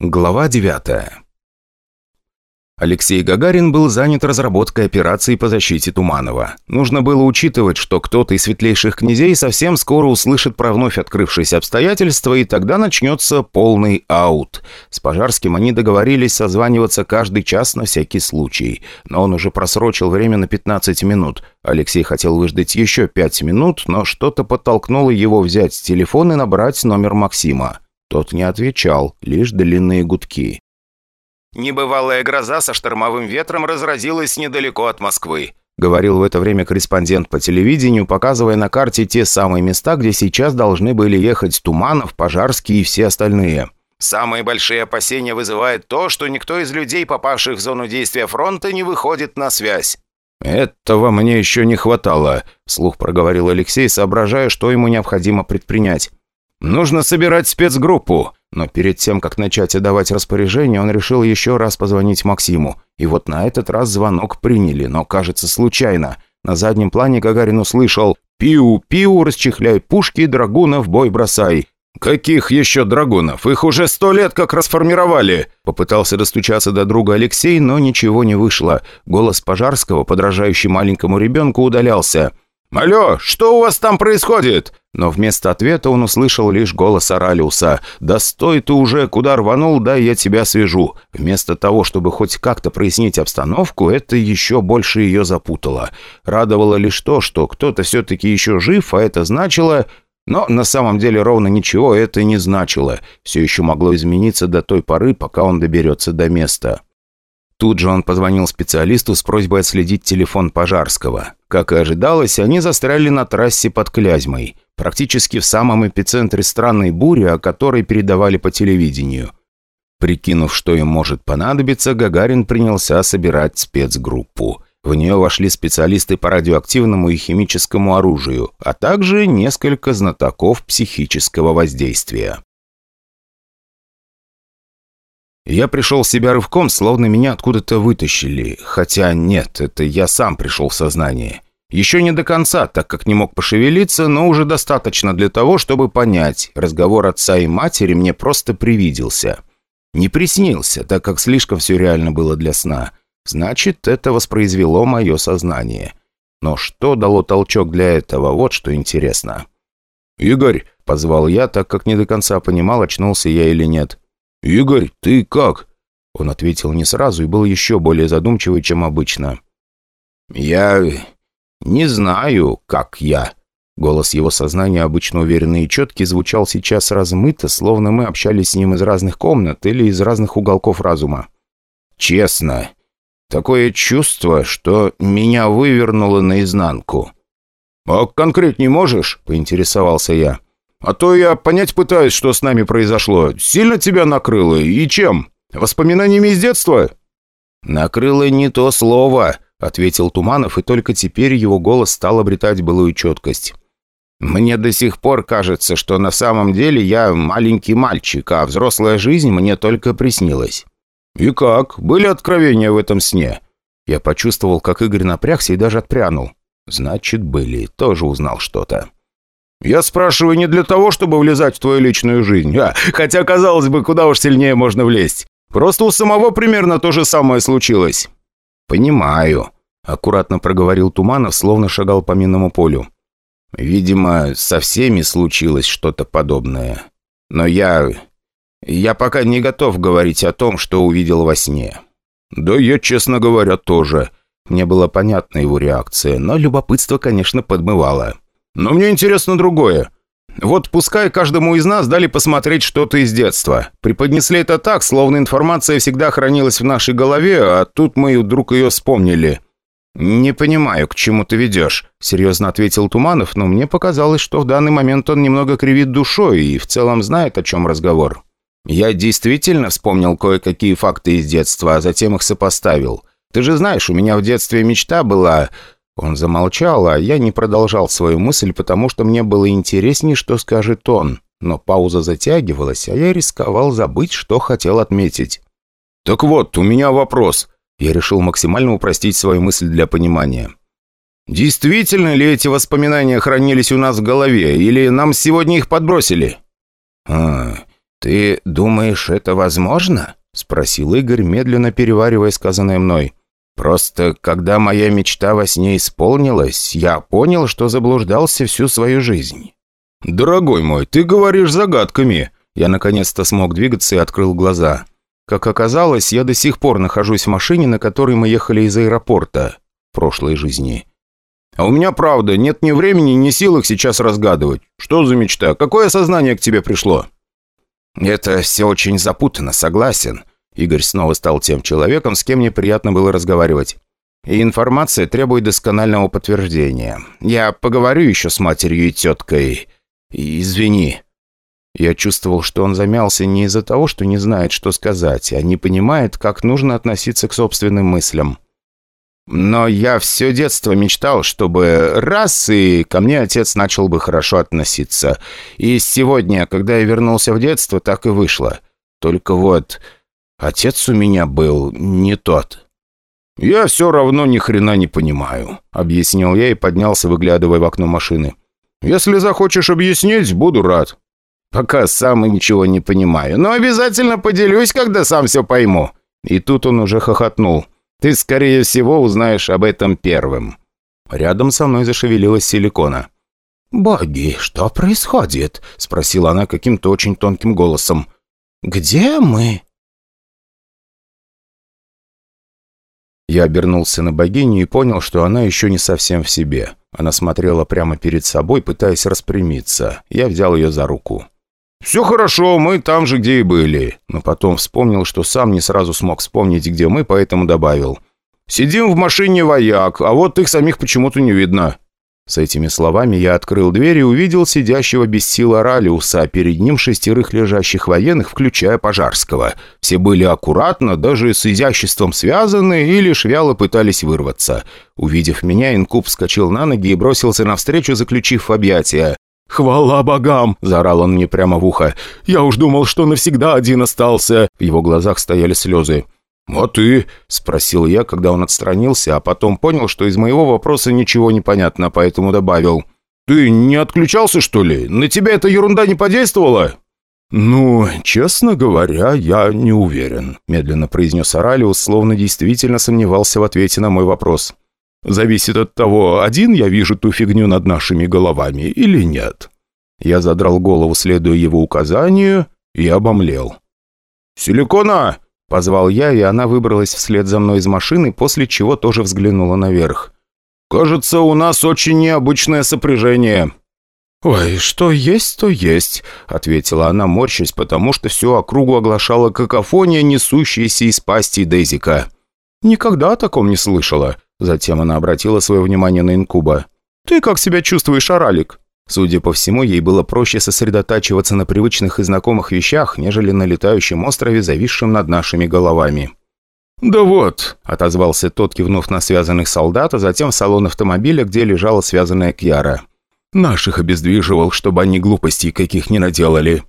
Глава 9 Алексей Гагарин был занят разработкой операции по защите Туманова. Нужно было учитывать, что кто-то из светлейших князей совсем скоро услышит про вновь открывшиеся обстоятельства, и тогда начнется полный аут. С Пожарским они договорились созваниваться каждый час на всякий случай. Но он уже просрочил время на 15 минут. Алексей хотел выждать еще 5 минут, но что-то подтолкнуло его взять телефон и набрать номер Максима. Тот не отвечал, лишь длинные гудки. «Небывалая гроза со штормовым ветром разразилась недалеко от Москвы», говорил в это время корреспондент по телевидению, показывая на карте те самые места, где сейчас должны были ехать Туманов, Пожарский и все остальные. «Самые большие опасения вызывает то, что никто из людей, попавших в зону действия фронта, не выходит на связь». «Этого мне еще не хватало», – вслух проговорил Алексей, соображая, что ему необходимо предпринять. «Нужно собирать спецгруппу». Но перед тем, как начать отдавать распоряжение, он решил еще раз позвонить Максиму. И вот на этот раз звонок приняли, но, кажется, случайно. На заднем плане Гагарин услышал «Пиу-пиу, расчехляй пушки, драгунов бой бросай». «Каких еще драгунов? Их уже сто лет как расформировали!» Попытался достучаться до друга Алексей, но ничего не вышло. Голос Пожарского, подражающий маленькому ребенку, удалялся. «Алло, что у вас там происходит?» Но вместо ответа он услышал лишь голос Оралиуса. «Да стой ты уже, куда рванул, да я тебя свяжу». Вместо того, чтобы хоть как-то прояснить обстановку, это еще больше ее запутало. Радовало лишь то, что кто-то все-таки еще жив, а это значило... Но на самом деле ровно ничего это не значило. Все еще могло измениться до той поры, пока он доберется до места. Тут же он позвонил специалисту с просьбой отследить телефон Пожарского. Как и ожидалось, они застряли на трассе под Клязьмой, практически в самом эпицентре странной бури, о которой передавали по телевидению. Прикинув, что им может понадобиться, Гагарин принялся собирать спецгруппу. В нее вошли специалисты по радиоактивному и химическому оружию, а также несколько знатоков психического воздействия. Я пришел в себя рывком, словно меня откуда-то вытащили. Хотя нет, это я сам пришел в сознание. Еще не до конца, так как не мог пошевелиться, но уже достаточно для того, чтобы понять. Разговор отца и матери мне просто привиделся. Не приснился, так как слишком все реально было для сна. Значит, это воспроизвело мое сознание. Но что дало толчок для этого, вот что интересно. «Игорь!» – позвал я, так как не до конца понимал, очнулся я или нет. «Игорь, ты как?» Он ответил не сразу и был еще более задумчивый, чем обычно. «Я... не знаю, как я». Голос его сознания, обычно уверенный и четкий, звучал сейчас размыто, словно мы общались с ним из разных комнат или из разных уголков разума. «Честно, такое чувство, что меня вывернуло наизнанку». «А конкретнее можешь?» – поинтересовался я. А то я понять пытаюсь, что с нами произошло. Сильно тебя накрыло? И чем? Воспоминаниями из детства?» «Накрыло не то слово», — ответил Туманов, и только теперь его голос стал обретать былую четкость. «Мне до сих пор кажется, что на самом деле я маленький мальчик, а взрослая жизнь мне только приснилась». «И как? Были откровения в этом сне?» Я почувствовал, как Игорь напрягся и даже отпрянул. «Значит, были. Тоже узнал что-то». «Я спрашиваю не для того, чтобы влезать в твою личную жизнь, а, хотя, казалось бы, куда уж сильнее можно влезть. Просто у самого примерно то же самое случилось». «Понимаю», — аккуратно проговорил Туманов, словно шагал по минному полю. «Видимо, со всеми случилось что-то подобное. Но я... я пока не готов говорить о том, что увидел во сне». «Да я, честно говоря, тоже». Мне была понятна его реакция, но любопытство, конечно, подмывало. Но мне интересно другое. Вот пускай каждому из нас дали посмотреть что-то из детства. Преподнесли это так, словно информация всегда хранилась в нашей голове, а тут мы вдруг ее вспомнили. «Не понимаю, к чему ты ведешь», — серьезно ответил Туманов, но мне показалось, что в данный момент он немного кривит душой и в целом знает, о чем разговор. «Я действительно вспомнил кое-какие факты из детства, а затем их сопоставил. Ты же знаешь, у меня в детстве мечта была он замолчал, а я не продолжал свою мысль, потому что мне было интереснее, что скажет он. Но пауза затягивалась, а я рисковал забыть, что хотел отметить. «Так вот, у меня вопрос». Я решил максимально упростить свою мысль для понимания. «Действительно ли эти воспоминания хранились у нас в голове, или нам сегодня их подбросили?» «А, «Ты думаешь, это возможно?» — спросил Игорь, медленно переваривая сказанное мной. «Просто, когда моя мечта во сне исполнилась, я понял, что заблуждался всю свою жизнь». «Дорогой мой, ты говоришь загадками!» Я наконец-то смог двигаться и открыл глаза. Как оказалось, я до сих пор нахожусь в машине, на которой мы ехали из аэропорта прошлой жизни. А у меня, правда, нет ни времени, ни сил их сейчас разгадывать. Что за мечта? Какое осознание к тебе пришло?» «Это все очень запутанно, согласен». Игорь снова стал тем человеком, с кем мне приятно было разговаривать. И информация требует досконального подтверждения. Я поговорю еще с матерью и теткой. Извини. Я чувствовал, что он замялся не из-за того, что не знает, что сказать, а не понимает, как нужно относиться к собственным мыслям. Но я все детство мечтал, чтобы раз и ко мне отец начал бы хорошо относиться. И сегодня, когда я вернулся в детство, так и вышло. Только вот отец у меня был не тот. «Я все равно ни хрена не понимаю», — объяснил я и поднялся, выглядывая в окно машины. «Если захочешь объяснить, буду рад». «Пока сам ничего не понимаю, но обязательно поделюсь, когда сам все пойму». И тут он уже хохотнул. Ты, скорее всего, узнаешь об этом первым». Рядом со мной зашевелилась силикона. «Боги, что происходит?» — спросила она каким-то очень тонким голосом. «Где мы?» Я обернулся на богиню и понял, что она еще не совсем в себе. Она смотрела прямо перед собой, пытаясь распрямиться. Я взял ее за руку. «Все хорошо, мы там же, где и были». Но потом вспомнил, что сам не сразу смог вспомнить, где мы, поэтому добавил. «Сидим в машине вояк, а вот их самих почему-то не видно». С этими словами я открыл дверь и увидел сидящего без сил Оралиуса, а перед ним шестерых лежащих военных, включая Пожарского. Все были аккуратно, даже с изяществом связаны и лишь вяло пытались вырваться. Увидев меня, Инкуб вскочил на ноги и бросился навстречу, заключив объятия. «Хвала богам!» – заорал он мне прямо в ухо. «Я уж думал, что навсегда один остался!» В его глазах стояли слезы. «А ты?» – спросил я, когда он отстранился, а потом понял, что из моего вопроса ничего не понятно, поэтому добавил. «Ты не отключался, что ли? На тебя эта ерунда не подействовала?» «Ну, честно говоря, я не уверен», – медленно произнес Оралиус, словно действительно сомневался в ответе на мой вопрос. Зависит от того, один я вижу ту фигню над нашими головами или нет. Я задрал голову, следуя его указанию, и обомлел. «Силикона!» – позвал я, и она выбралась вслед за мной из машины, после чего тоже взглянула наверх. «Кажется, у нас очень необычное сопряжение». «Ой, что есть, то есть», — ответила она, морщась, потому что всю округу оглашала какофония, несущаяся из пасти Дейзика. «Никогда о таком не слышала. Затем она обратила свое внимание на инкуба. «Ты как себя чувствуешь, Аралик?» Судя по всему, ей было проще сосредотачиваться на привычных и знакомых вещах, нежели на летающем острове, зависшем над нашими головами. «Да вот», — отозвался тот, кивнув на связанных солдат, а затем в салон автомобиля, где лежала связанная Кьяра. «Наших обездвиживал, чтобы они глупостей каких не наделали».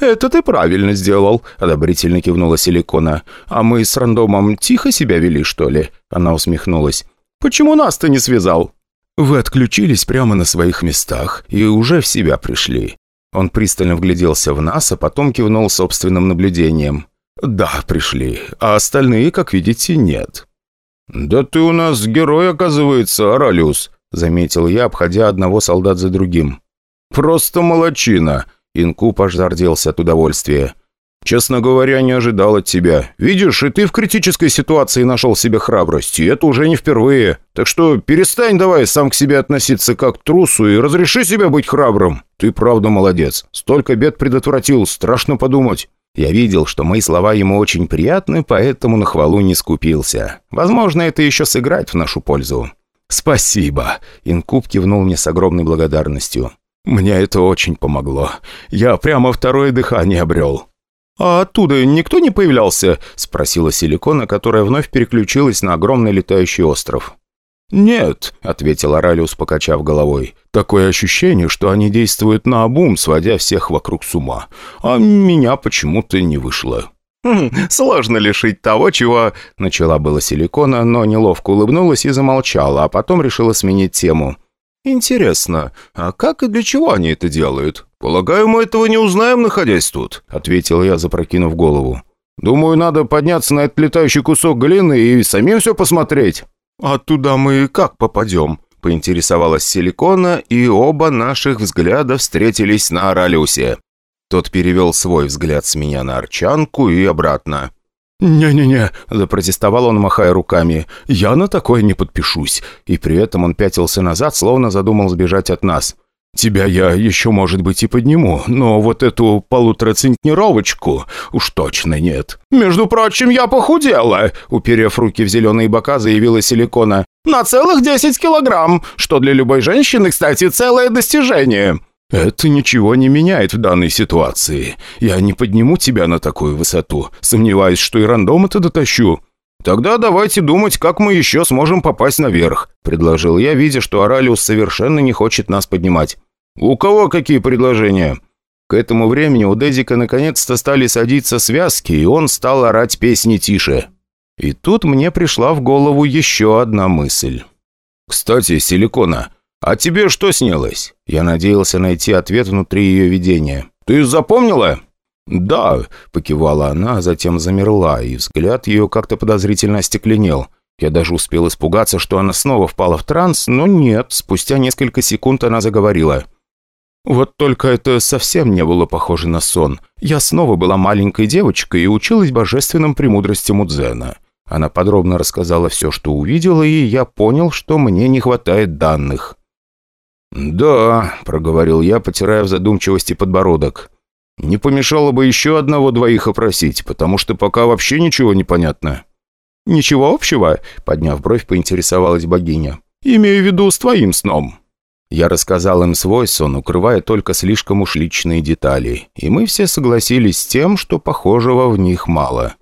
«Это ты правильно сделал», — одобрительно кивнула Силикона. «А мы с рандомом тихо себя вели, что ли?» Она усмехнулась. «Почему нас ты не связал?» «Вы отключились прямо на своих местах и уже в себя пришли». Он пристально вгляделся в нас, а потом кивнул собственным наблюдением. «Да, пришли, а остальные, как видите, нет». «Да ты у нас герой, оказывается, Оралиус», — заметил я, обходя одного солдат за другим. «Просто молочина. Инкуб аж зарделся от удовольствия. «Честно говоря, не ожидал от тебя. Видишь, и ты в критической ситуации нашел себе храбрость, и это уже не впервые. Так что перестань давай сам к себе относиться как к трусу и разреши себе быть храбрым. Ты правда молодец. Столько бед предотвратил, страшно подумать». Я видел, что мои слова ему очень приятны, поэтому на хвалу не скупился. Возможно, это еще сыграет в нашу пользу. «Спасибо!» – Инкуб кивнул мне с огромной благодарностью. Мне это очень помогло. Я прямо второе дыхание обрел». «А оттуда никто не появлялся?» – спросила Силикона, которая вновь переключилась на огромный летающий остров. «Нет», – ответил Оралиус, покачав головой. «Такое ощущение, что они действуют на обум, сводя всех вокруг с ума. А меня почему-то не вышло». «Хм, «Сложно лишить того, чего...» – начала была Силикона, но неловко улыбнулась и замолчала, а потом решила сменить тему. «Интересно, а как и для чего они это делают?» «Полагаю, мы этого не узнаем, находясь тут», — ответил я, запрокинув голову. «Думаю, надо подняться на этот летающий кусок глины и самим все посмотреть». «А туда мы как попадем?» — поинтересовалась Силикона, и оба наших взгляда встретились на Оралиусе. Тот перевел свой взгляд с меня на Арчанку и обратно. «Не-не-не», — запротестовал он, махая руками, — «я на такое не подпишусь». И при этом он пятился назад, словно задумал сбежать от нас. «Тебя я еще, может быть, и подниму, но вот эту полуторацентнировочку уж точно нет». «Между прочим, я похудела», — уперев руки в зеленые бока, заявила Силикона. «На целых 10 килограмм, что для любой женщины, кстати, целое достижение». «Это ничего не меняет в данной ситуации. Я не подниму тебя на такую высоту. Сомневаюсь, что и рандом это дотащу». «Тогда давайте думать, как мы еще сможем попасть наверх», — предложил я, видя, что Оралиус совершенно не хочет нас поднимать. «У кого какие предложения?» К этому времени у Дезика наконец-то стали садиться связки, и он стал орать песни тише. И тут мне пришла в голову еще одна мысль. «Кстати, Силикона, а тебе что снилось?» Я надеялся найти ответ внутри ее видения. «Ты запомнила?» «Да», — покивала она, а затем замерла, и взгляд ее как-то подозрительно остекленел. Я даже успел испугаться, что она снова впала в транс, но нет, спустя несколько секунд она заговорила. «Вот только это совсем не было похоже на сон. Я снова была маленькой девочкой и училась божественным премудростям у Дзена. Она подробно рассказала все, что увидела, и я понял, что мне не хватает данных. «Да», — проговорил я, потирая в задумчивости подбородок. «Не помешало бы еще одного-двоих опросить, потому что пока вообще ничего не понятно». «Ничего общего?» — подняв бровь, поинтересовалась богиня. «Имею в виду с твоим сном». Я рассказал им свой сон, укрывая только слишком уж личные детали, и мы все согласились с тем, что похожего в них мало.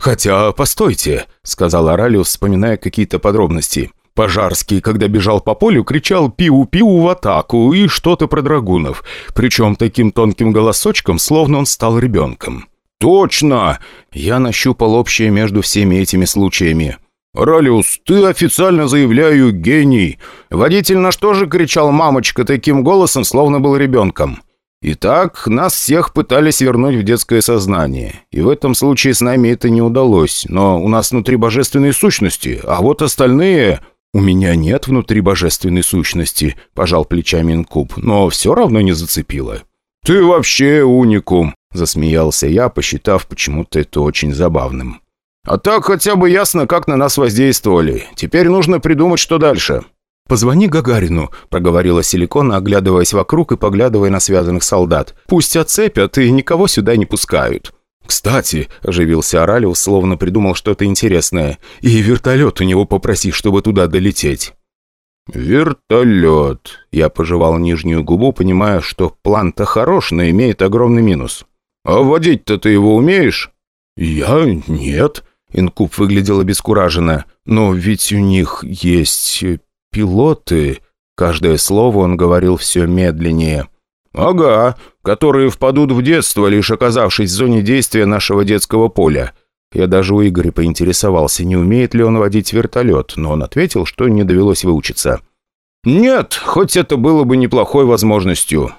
«Хотя, постойте», — сказал Оралиус, вспоминая какие-то подробности. Пожарский, когда бежал по полю, кричал «пиу-пиу» в атаку и что-то про драгунов, причем таким тонким голосочком, словно он стал ребенком. «Точно!» Я нащупал общее между всеми этими случаями. «Ролиус, ты официально заявляю гений!» Водитель наш тоже кричал «мамочка» таким голосом, словно был ребенком. Итак, нас всех пытались вернуть в детское сознание. И в этом случае с нами это не удалось. Но у нас внутри божественные сущности, а вот остальные... «У меня нет внутри божественной сущности», – пожал плечами Инкуб, но все равно не зацепило. «Ты вообще уникум», – засмеялся я, посчитав почему-то это очень забавным. «А так хотя бы ясно, как на нас воздействовали. Теперь нужно придумать, что дальше». «Позвони Гагарину», – проговорила Силикона, оглядываясь вокруг и поглядывая на связанных солдат. «Пусть оцепят и никого сюда не пускают». «Кстати», – оживился Оралиус, словно придумал что-то интересное, «и вертолет у него попроси, чтобы туда долететь». «Вертолет», – я пожевал нижнюю губу, понимая, что план-то хорош, но имеет огромный минус. «А водить-то ты его умеешь?» «Я? Нет», – Инкуб выглядел обескураженно. «Но ведь у них есть пилоты». Каждое слово он говорил все медленнее. «Ага, которые впадут в детство, лишь оказавшись в зоне действия нашего детского поля». Я даже у Игоря поинтересовался, не умеет ли он водить вертолет, но он ответил, что не довелось выучиться. «Нет, хоть это было бы неплохой возможностью».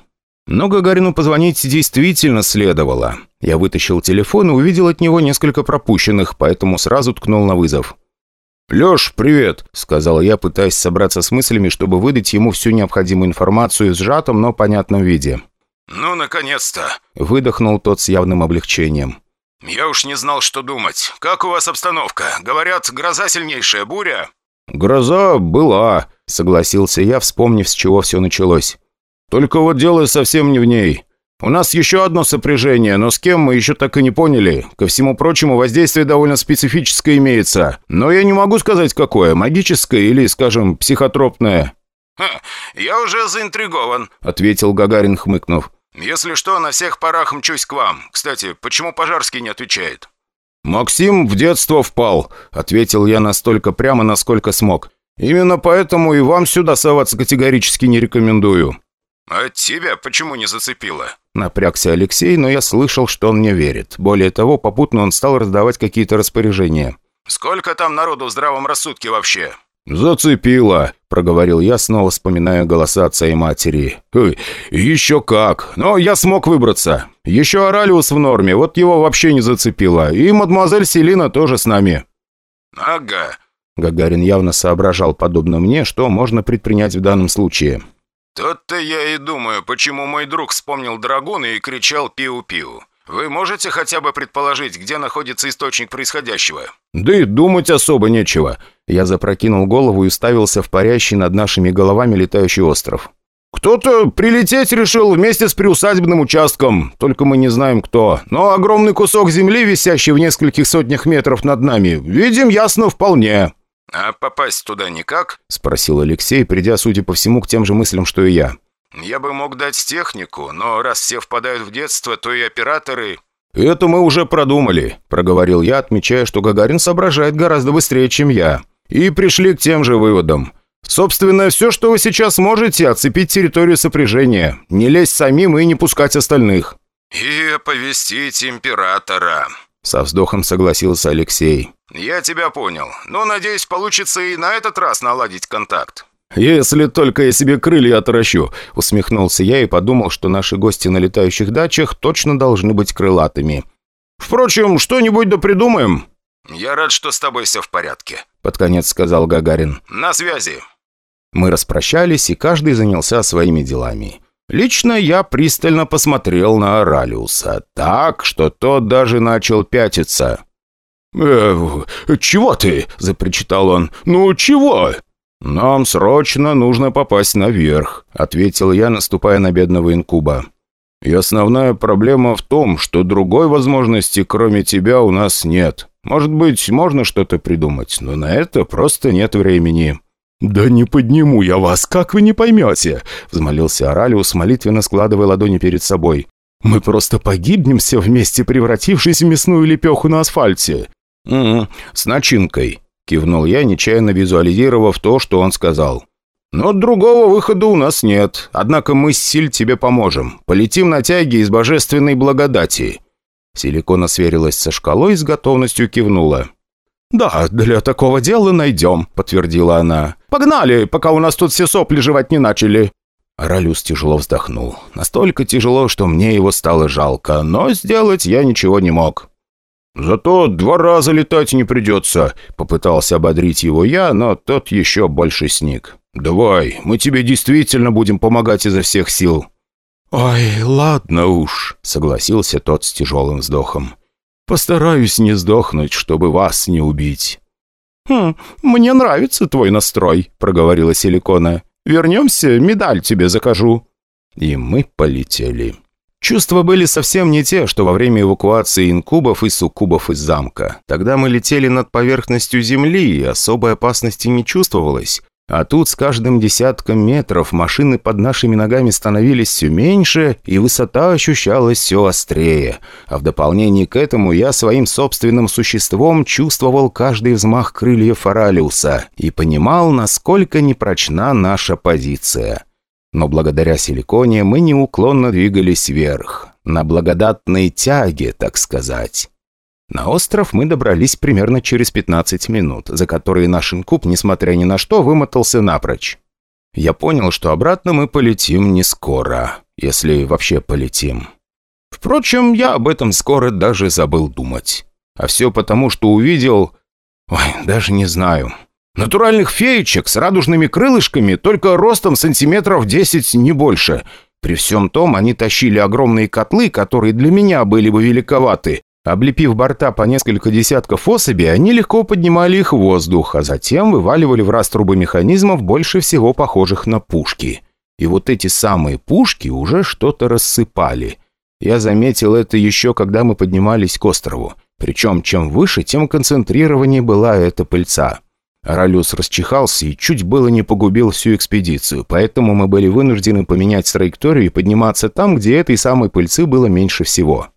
Но Гагарину позвонить действительно следовало. Я вытащил телефон и увидел от него несколько пропущенных, поэтому сразу ткнул на вызов. «Леш, привет», — сказал я, пытаясь собраться с мыслями, чтобы выдать ему всю необходимую информацию в сжатом, но понятном виде. «Ну, наконец-то!» — выдохнул тот с явным облегчением. «Я уж не знал, что думать. Как у вас обстановка? Говорят, гроза сильнейшая, буря?» «Гроза была», — согласился я, вспомнив, с чего все началось. «Только вот дело совсем не в ней. У нас еще одно сопряжение, но с кем мы еще так и не поняли. Ко всему прочему, воздействие довольно специфическое имеется. Но я не могу сказать, какое. Магическое или, скажем, психотропное». «Ха, я уже заинтригован», — ответил Гагарин, хмыкнув. «Если что, на всех парах мчусь к вам. Кстати, почему Пожарский не отвечает?» «Максим в детство впал», — ответил я настолько прямо, насколько смог. «Именно поэтому и вам сюда соваться категорически не рекомендую». «А тебя почему не зацепило?» Напрягся Алексей, но я слышал, что он мне верит. Более того, попутно он стал раздавать какие-то распоряжения. «Сколько там народу в здравом рассудке вообще?» «Зацепило», — проговорил я, снова вспоминая голоса отца и матери. «Ой, еще как! Но я смог выбраться. Еще Оралиус в норме, вот его вообще не зацепило. И мадемуазель Селина тоже с нами». «Ага». Гагарин явно соображал, подобно мне, что можно предпринять в данном случае. «Тут-то я и думаю, почему мой друг вспомнил драгуна и кричал «пиу-пиу». Вы можете хотя бы предположить, где находится источник происходящего?» «Да и думать особо нечего». Я запрокинул голову и уставился в парящий над нашими головами летающий остров. «Кто-то прилететь решил вместе с приусадебным участком, только мы не знаем кто. Но огромный кусок земли, висящий в нескольких сотнях метров над нами, видим ясно вполне». «А попасть туда никак?» – спросил Алексей, придя, судя по всему, к тем же мыслям, что и я. «Я бы мог дать технику, но раз все впадают в детство, то и операторы...» «Это мы уже продумали», – проговорил я, отмечая, что Гагарин соображает гораздо быстрее, чем я. «И пришли к тем же выводам. Собственно, все, что вы сейчас можете, оцепить территорию сопряжения, не лезть самим и не пускать остальных». «И оповестить императора», – со вздохом согласился Алексей. «Я тебя понял. Но, надеюсь, получится и на этот раз наладить контакт». «Если только я себе крылья отращу», — усмехнулся я и подумал, что наши гости на летающих дачах точно должны быть крылатыми. «Впрочем, что-нибудь да придумаем». «Я рад, что с тобой все в порядке», — под конец сказал Гагарин. «На связи». Мы распрощались, и каждый занялся своими делами. Лично я пристально посмотрел на Оралиуса, так, что тот даже начал пятиться. «Э, чего ты?» – запричитал он. «Ну, чего?» «Нам срочно нужно попасть наверх», — ответил я, наступая на бедного инкуба. «И основная проблема в том, что другой возможности, кроме тебя, у нас нет. Может быть, можно что-то придумать, но на это просто нет времени». «Да не подниму я вас, как вы не поймете!» — взмолился Оралиус, молитвенно складывая ладони перед собой. «Мы просто погибнем все вместе, превратившись в мясную лепеху на асфальте». «Угу, с начинкой», Кивнул я, нечаянно визуализировав то, что он сказал. «Но другого выхода у нас нет. Однако мы с Силь тебе поможем. Полетим на тяге из божественной благодати». Силикона сверилась со шкалой и с готовностью кивнула. «Да, для такого дела найдем», — подтвердила она. «Погнали, пока у нас тут все сопли жевать не начали». Ролюс тяжело вздохнул. Настолько тяжело, что мне его стало жалко, но сделать я ничего не мог. «Зато два раза летать не придется», — попытался ободрить его я, но тот еще больше сник. «Давай, мы тебе действительно будем помогать изо всех сил». «Ой, ладно уж», — согласился тот с тяжелым вздохом. «Постараюсь не сдохнуть, чтобы вас не убить». «Хм, мне нравится твой настрой», — проговорила Силикона. «Вернемся, медаль тебе закажу». И мы полетели. Чувства были совсем не те, что во время эвакуации инкубов и суккубов из замка. Тогда мы летели над поверхностью Земли, и особой опасности не чувствовалось. А тут с каждым десятком метров машины под нашими ногами становились все меньше, и высота ощущалась все острее. А в дополнение к этому я своим собственным существом чувствовал каждый взмах крыльев Оралиуса и понимал, насколько непрочна наша позиция. Но благодаря силиконе мы неуклонно двигались вверх, на благодатной тяге, так сказать. На остров мы добрались примерно через 15 минут, за которые наш инкуб, несмотря ни на что, вымотался напрочь. Я понял, что обратно мы полетим не скоро, если вообще полетим. Впрочем, я об этом скоро даже забыл думать. А все потому, что увидел... Ой, даже не знаю. Натуральных феечек с радужными крылышками, только ростом сантиметров 10, не больше. При всем том, они тащили огромные котлы, которые для меня были бы великоваты. Облепив борта по несколько десятков особей, они легко поднимали их в воздух, а затем вываливали в раструбы механизмов, больше всего похожих на пушки. И вот эти самые пушки уже что-то рассыпали. Я заметил это еще, когда мы поднимались к острову. Причем, чем выше, тем концентрированнее была эта пыльца. Ролюс расчихался и чуть было не погубил всю экспедицию, поэтому мы были вынуждены поменять траекторию и подниматься там, где этой самой пыльцы было меньше всего.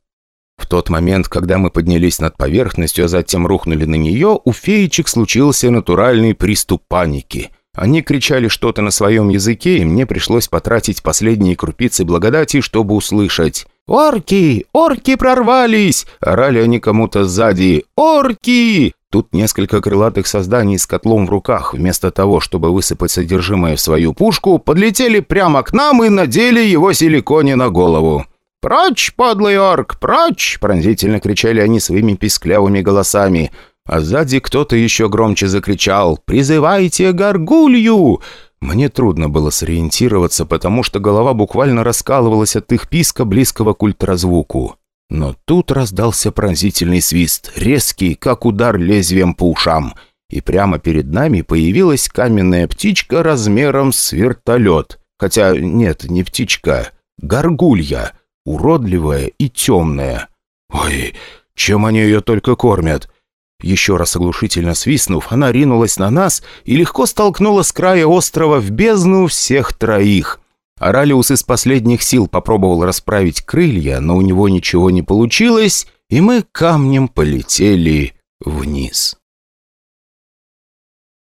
В тот момент, когда мы поднялись над поверхностью, а затем рухнули на нее, у феечек случился натуральный приступ паники. Они кричали что-то на своем языке, и мне пришлось потратить последние крупицы благодати, чтобы услышать. «Орки! Орки прорвались!» – орали они кому-то сзади. «Орки!» Тут несколько крылатых созданий с котлом в руках, вместо того, чтобы высыпать содержимое в свою пушку, подлетели прямо к нам и надели его силиконе на голову. «Прочь, подлый орк, прочь!» – пронзительно кричали они своими писклявыми голосами. А сзади кто-то еще громче закричал «Призывайте горгулью!» Мне трудно было сориентироваться, потому что голова буквально раскалывалась от их писка, близкого к ультразвуку. Но тут раздался пронзительный свист, резкий, как удар лезвием по ушам. И прямо перед нами появилась каменная птичка размером с вертолет. Хотя нет, не птичка, горгулья, уродливая и темная. Ой, чем они ее только кормят? Еще раз оглушительно свистнув, она ринулась на нас и легко столкнула с края острова в бездну всех троих – Аралиус из последних сил попробовал расправить крылья, но у него ничего не получилось, и мы камнем полетели вниз.